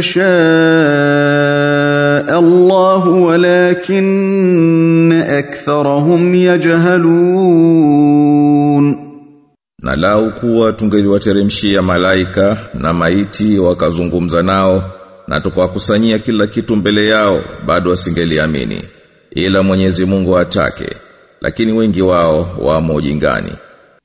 يشاء الله ولكن اكثرهم يجهلون Na lau kuwa tungeliwateremshia malaika na maiti wakazungumza nao na tukawakusanyia kila kitu mbele yao bado wasingeliamini ila Mwenyezi Mungu atake lakini wengi wao wamo ujingani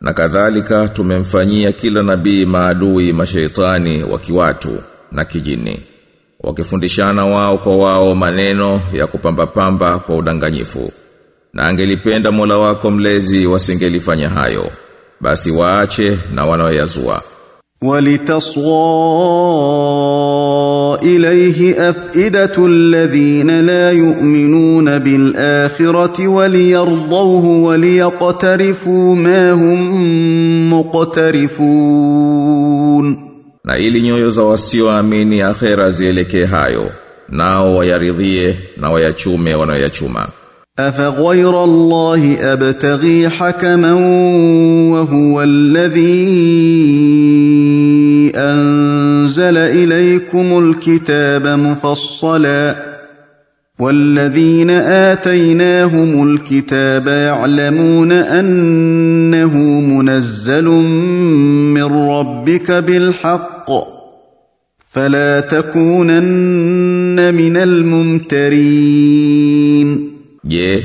Na kadhalika tumemfanyia kila nabii maadui mashaitani wa kiwatu na kijini wakifundishana wao kwa wao maneno ya kupamba pamba kwa udanganyifu. Na angelipenda Mola wako mlezi wasingelifanya hayo basi waache na wanaoyazua. Walitaswa إليه أفئدة الذين لا يؤمنون بالآخرة وليرضوه وليقترفوا ما هم مقترفون. Na ili nyoyo za wasioamini akhera zielekee hayo nao wayaridhie na wayachume wanayoyachuma افغير الله ابتغي حكما وهو الذي انزل اليكم الكتاب مفصلا والذين اتيناهم الكتاب يعلمون انه منزل من ربك بالحق فلا تكونن من الممترين Je,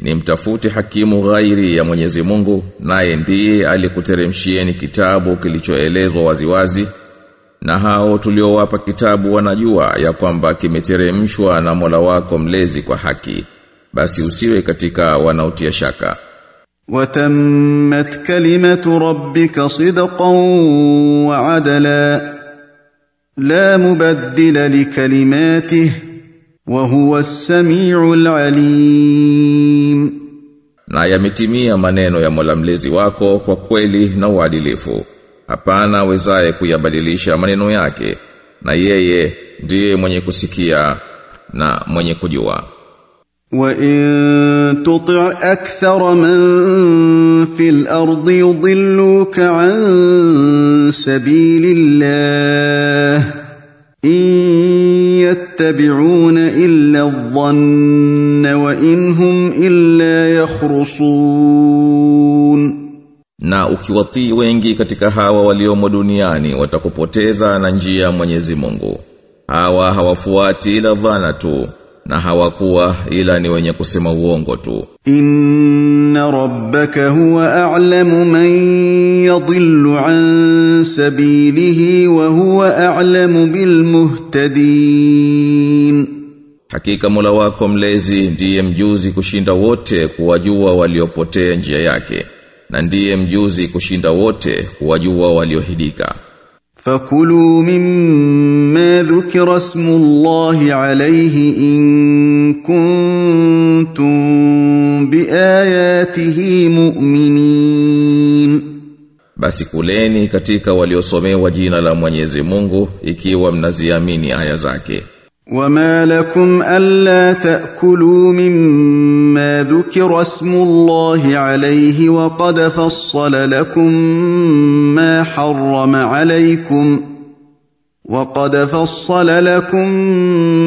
ni mtafute hakimu ghairi ya Mwenyezi Mungu naye ndiye alikuteremshieni kitabu kilichoelezwa waziwazi na hao tuliowapa kitabu wanajua ya kwamba kimeteremshwa na Mola wako mlezi kwa haki basi usiwe katika wanaotia shaka وتمت كلمه ربك صدقا وعدلا لا مبدل لكلماته وهو السميع العليم na yametimia maneno ya Mola mlezi wako kwa kweli na uadilifu hapana wezaye kuyabadilisha maneno yake na yeye ndiye mwenye kusikia na mwenye kujua وان تطع أكثر من في الأرض يضلوك عن سبيل الله ان يتبعون الا الظن وان هم الا يخرصون na ukiwatii wengi katika hawa waliomo duniani watakupoteza na njia Mwenyezi Mungu. Hawa hawafuati ila dhana tu na hawakuwa ila ni wenye kusema uongo tu. Inna rabbaka huwa a'lamu man yadhillu an sabilihi wa huwa a'lamu bil muhtadin. Hakika Mola wako mlezi ndiye mjuzi kushinda wote kuwajua waliopotea njia yake na ndiye mjuzi kushinda wote kuwajua waliohidika. Fakulu mimma dhukira ismullahi alayhi in kuntum biayatihi mu'minin. Basi kuleni katika waliosomewa jina la Mwenyezi Mungu ikiwa mnaziamini aya zake. وما لكم الا تاكلوا مما ذكر اسم الله عليه وقد فصل لكم ما حرم عليكم وقد فصل لكم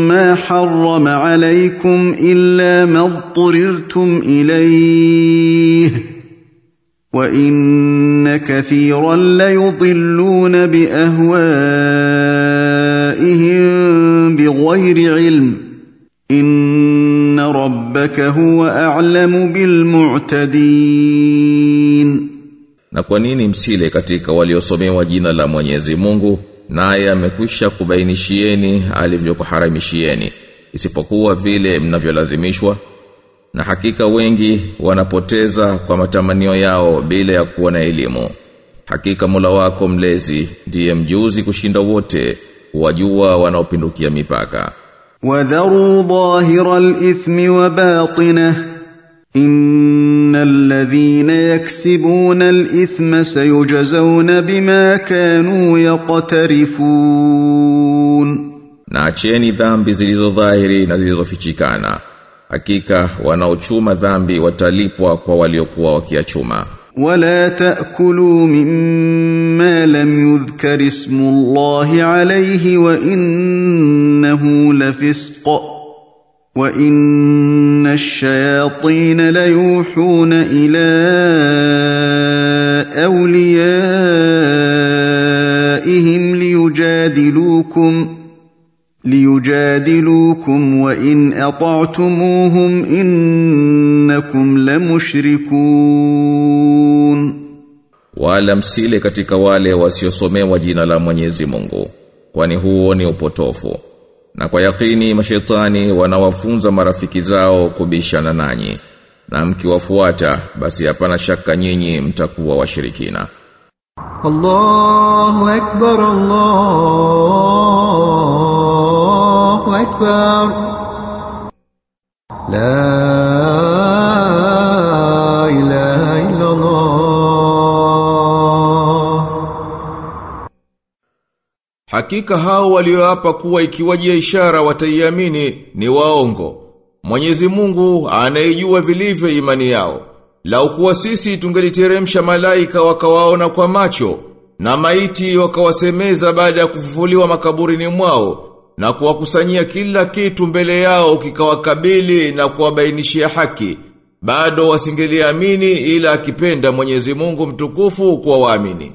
ما حرم عليكم الا ما اضطررتم اليه وان كثيرا ليضلون باهوائهم بغير علم ان ربك هو اعلم بالمعتدين Na kwa nini msile katika waliosomewa jina la Mwenyezi Mungu naye amekwisha kubainishieni alivyokuharamishieni isipokuwa vile mnavyolazimishwa na hakika wengi wanapoteza kwa matamanio yao bila ya kuwa na elimu hakika Mola wako mlezi ndiye mjuzi kushinda wote wajua wanaopindukia mipaka وذروا ظاهر الاثم وباطنه ان الذين يكسبون الاثم سيجزون بما كانوا يقترفون na acheni dhambi zilizo dhahiri na zilizofichikana hakika wanaochuma dhambi watalipwa kwa waliokuwa wakiachuma ولا تأكلوا مما لم يذكر اسم الله عليه وإنه لفسق وإن الشياطين ليوحون إلى أوليائهم ليجادلوكم ليجادلوكم وان اطعتموهم انكم لمشركون wala msile katika wale wasiosomewa jina la Mwenyezi Mungu kwani huo ni upotofu na kwa yakini mashetani wanawafunza marafiki zao kubishana nanyi na mkiwafuata basi hapana shaka nyinyi mtakuwa washirikina الله أكبر الله أكبر لا إله إلا الله Hakika hao walioapa kuwa ikiwajia ishara wataiamini ni waongo. Mwenyezi Mungu anayejua vilivyo imani yao. Lau kuwa sisi tungeliteremsha malaika wakawaona kwa macho na maiti wakawasemeza baada ya kufufuliwa makaburini mwao na kuwakusanyia kila kitu mbele yao kikawakabili na kuwabainishia haki bado wasingeliamini ila akipenda Mwenyezi Mungu mtukufu kwa waamini.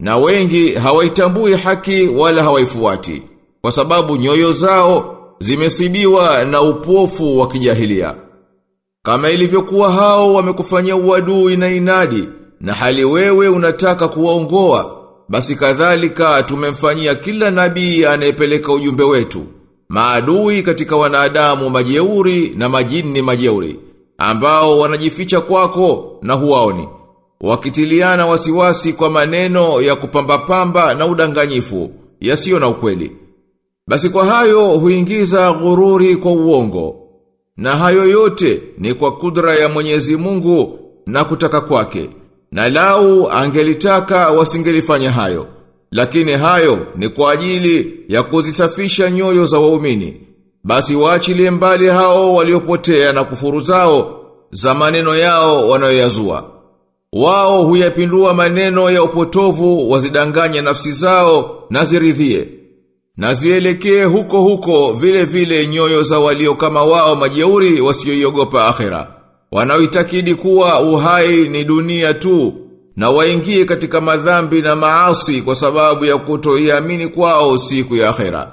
Na wengi hawaitambui haki wala hawaifuati kwa sababu nyoyo zao zimesibiwa na upofu wa kijahilia. Kama ilivyokuwa hao wamekufanyia uadui na inadi na hali wewe unataka kuwaongoa basi kadhalika tumemfanyia kila nabii anayepeleka ujumbe wetu maadui katika wanadamu majeuri na majini majeuri ambao wanajificha kwako na huwaoni wakitiliana wasiwasi kwa maneno ya kupambapamba na udanganyifu yasiyo na ukweli basi kwa hayo huingiza ghururi kwa uongo na hayo yote ni kwa kudra ya Mwenyezi Mungu na kutaka kwake. Na lau angelitaka wasingelifanya hayo. Lakini hayo ni kwa ajili ya kuzisafisha nyoyo za waumini. Basi waachilie mbali hao waliopotea na kufuru zao za maneno yao wanayoyazua. Wao huyapindua maneno ya upotovu wazidanganya nafsi zao na ziridhie. Na zielekee huko huko vile vile nyoyo za walio kama wao majeuri wasioiogopa akhera. Wanaoitakidi kuwa uhai ni dunia tu na waingie katika madhambi na maasi kwa sababu ya kutoiamini kwao siku ya akhera.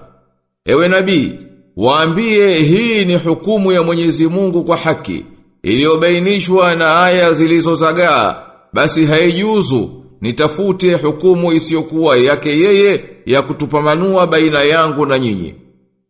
Ewe nabii, waambie hii ni hukumu ya Mwenyezi Mungu kwa haki, iliyobainishwa na aya zilizozagaa, basi haijuzu nitafute hukumu isiyokuwa yake yeye ya kutupamanua baina yangu na nyinyi.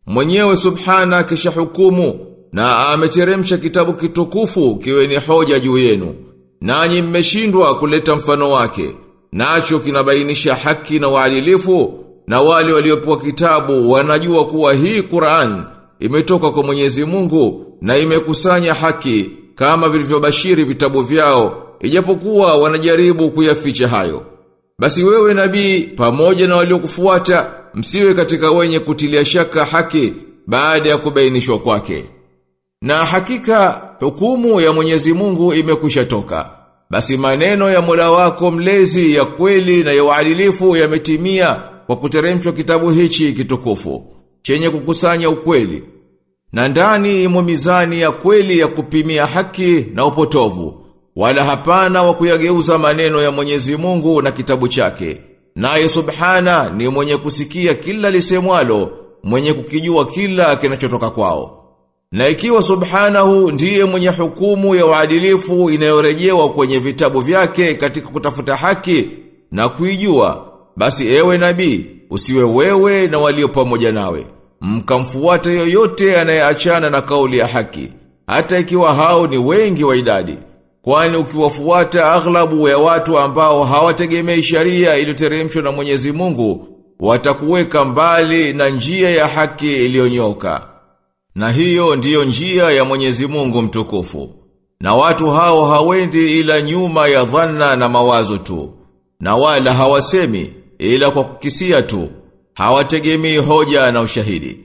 Mwenyewe subhana kisha hukumu na ameteremsha kitabu kitukufu kiwe ni hoja juu yenu. Nanyi mmeshindwa kuleta mfano wake. Nacho kinabainisha haki na uadilifu na wale waliopewa kitabu wanajua kuwa hii Qur'an imetoka kwa Mwenyezi Mungu na imekusanya haki kama vilivyobashiri vitabu vyao ijapokuwa wanajaribu kuyaficha hayo. Basi wewe nabii pamoja na waliokufuata msiwe katika wenye kutilia shaka haki baada ya kubainishwa kwake. Na hakika hukumu ya Mwenyezi Mungu imekwisha toka. Basi maneno ya Mola wako mlezi ya kweli na ya uadilifu yametimia kwa kuteremshwa kitabu hichi kitukufu chenye kukusanya ukweli. Na ndani imo mizani ya kweli ya kupimia haki na upotovu. wala hapana wa kuyageuza maneno ya Mwenyezi Mungu na kitabu chake. Naye subhana ni mwenye kusikia kila lisemwalo, mwenye kukijua kila kinachotoka kwao. Na ikiwa subhanahu ndiye mwenye hukumu ya uadilifu inayorejewa kwenye vitabu vyake katika kutafuta haki na kuijua, basi ewe nabii, usiwe wewe na walio pamoja nawe. Mkamfuata yoyote anayeachana na kauli ya haki, hata ikiwa hao ni wengi wa idadi. Kwani ukiwafuata aghlabu ya watu ambao hawategemei sharia iliyoteremshwa na Mwenyezi Mungu, watakuweka mbali na njia ya haki iliyonyoka. Na hiyo ndiyo njia ya Mwenyezi Mungu mtukufu. Na watu hao hawendi ila nyuma ya dhanna na mawazo tu. Na wala hawasemi ila kwa kukisia tu. Hawategemei hoja na ushahidi.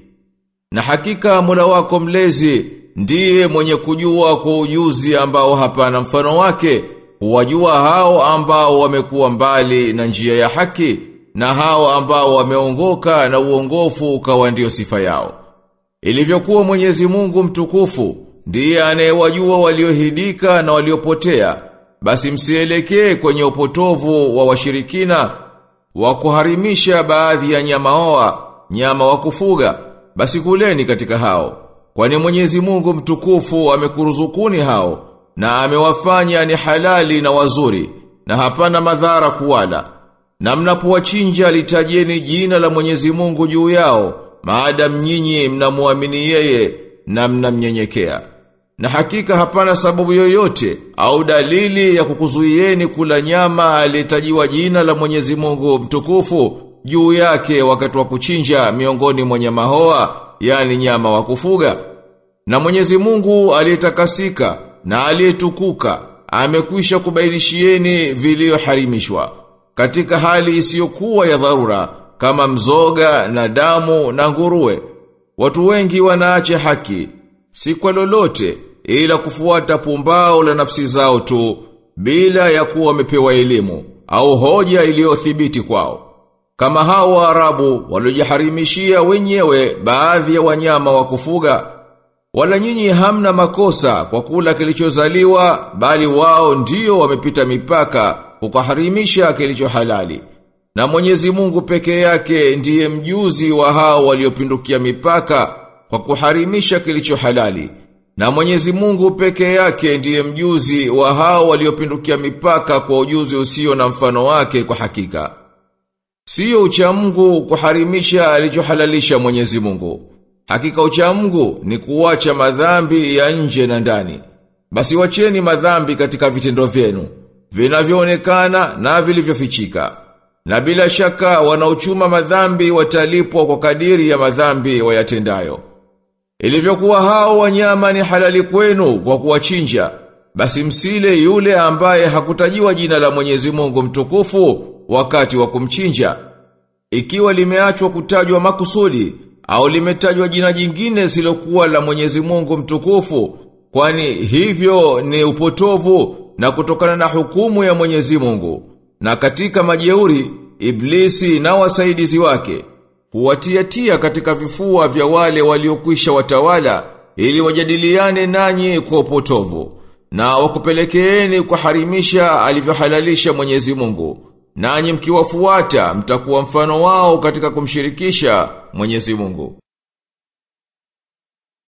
Na hakika mula wako mlezi ndiye mwenye kujua kwa ujuzi ambao hapana mfano wake, huwajua hao ambao wamekuwa mbali na njia ya haki na hao ambao wameongoka na uongofu ukawa ndio sifa yao. Ilivyokuwa Mwenyezi Mungu mtukufu ndiye anayewajua waliohidika na waliopotea, basi msielekee kwenye upotovu wa washirikina wa kuharimisha baadhi ya nyama oa, nyama wa kufuga, basi kuleni katika hao. Kwani Mwenyezi Mungu mtukufu amekuruzukuni hao na amewafanya ni halali na wazuri na hapana madhara kuwala. Na mnapowachinja litajeni jina la Mwenyezi Mungu juu yao maadam nyinyi mnamuamini yeye na mnamnyenyekea. Na hakika hapana sababu yoyote au dalili ya kukuzuieni kula nyama alitajiwa jina la Mwenyezi Mungu mtukufu juu yake wakati wa kuchinja miongoni mwa nyama hoa, yani nyama wa kufuga. Na Mwenyezi Mungu aliyetakasika na aliyetukuka amekwisha kubainishieni vilivyoharimishwa katika hali isiyokuwa ya dharura kama mzoga na damu na nguruwe. Watu wengi wanaache haki, si kwa lolote ila kufuata pumbao la nafsi zao tu bila ya kuwa wamepewa elimu au hoja iliyothibiti kwao. Kama hao Waarabu waliojiharimishia wenyewe baadhi ya wanyama wa kufuga, wala nyinyi hamna makosa kwa kula kilichozaliwa, bali wao ndio wamepita mipaka kukaharimisha kilicho halali. Na Mwenyezi Mungu peke yake ndiye mjuzi wa hao waliopindukia mipaka kwa kuharimisha kilicho halali. Na Mwenyezi Mungu peke yake ndiye mjuzi wa hao waliopindukia mipaka kwa ujuzi usio na mfano wake kwa hakika. Sio ucha Mungu kuharimisha alichohalalisha Mwenyezi Mungu. Hakika ucha Mungu ni kuwacha madhambi ya nje na ndani. Basi wacheni madhambi katika vitendo vyenu, vinavyoonekana na vilivyofichika. Na bila shaka wanaochuma madhambi watalipwa kwa kadiri ya madhambi wayatendayo. Ilivyokuwa hao wanyama ni halali kwenu kwa kuwachinja, basi msile yule ambaye hakutajiwa jina la Mwenyezi Mungu mtukufu wakati wa kumchinja. Ikiwa limeachwa kutajwa makusudi au limetajwa jina jingine silokuwa la Mwenyezi Mungu mtukufu, kwani hivyo ni upotovu na kutokana na hukumu ya Mwenyezi Mungu. Na katika majeuri, Iblisi na wasaidizi wake, huwatiatia katika vifua vya wale waliokwisha watawala, ili wajadiliane nanyi kwa upotovu, na wakupelekeeni kuharimisha alivyohalalisha Mwenyezi Mungu. Nanyi mkiwafuata mtakuwa mfano wao katika kumshirikisha Mwenyezi Mungu.